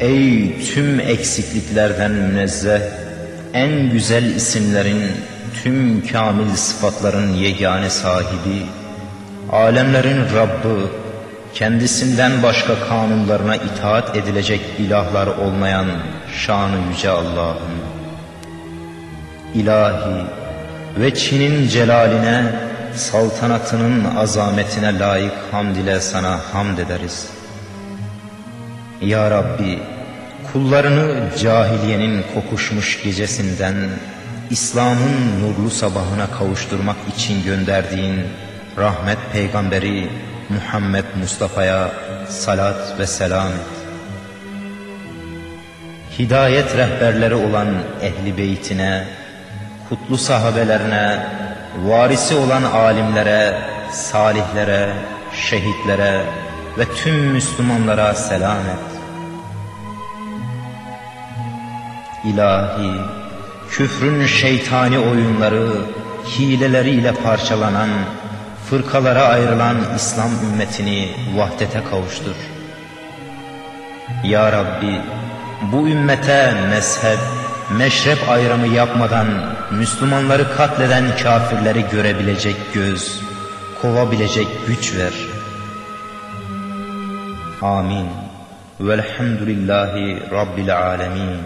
Ey tüm eksikliklerden münezzeh, en güzel isimlerin, tüm kamil sıfatların yegane sahibi, alemlerin Rabbi, kendisinden başka kanunlarına itaat edilecek ilahlar olmayan şanı yüce Allah'ım. İlahi ve Çin'in celaline, saltanatının azametine layık hamd ile sana hamd ederiz. Ya Rabbi, kullarını cahiliyenin kokuşmuş gecesinden, İslam'ın nurlu sabahına kavuşturmak için gönderdiğin rahmet peygamberi Muhammed Mustafa'ya salat ve selam et. Hidayet rehberleri olan ehli beytine, kutlu sahabelerine, varisi olan alimlere, salihlere, şehitlere ve tüm Müslümanlara selam et. İlahi, küfrün şeytani oyunları, hileleriyle parçalanan, fırkalara ayrılan İslam ümmetini vahdete kavuştur. Ya Rabbi, bu ümmete mezhep, meşrep ayrımı yapmadan Müslümanları katleden kafirleri görebilecek göz, kovabilecek güç ver. آمين. والحمد لله رب العالمين.